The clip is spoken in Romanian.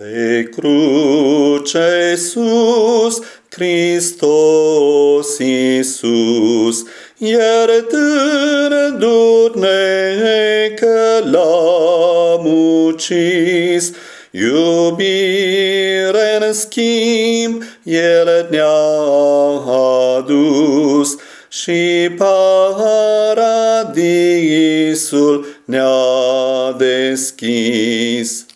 Pe cruce sus, Hristos Iisus, iertându-ne că l-am ucis, iubire în schimb El ne-a adus și paradisul ne-a deschis.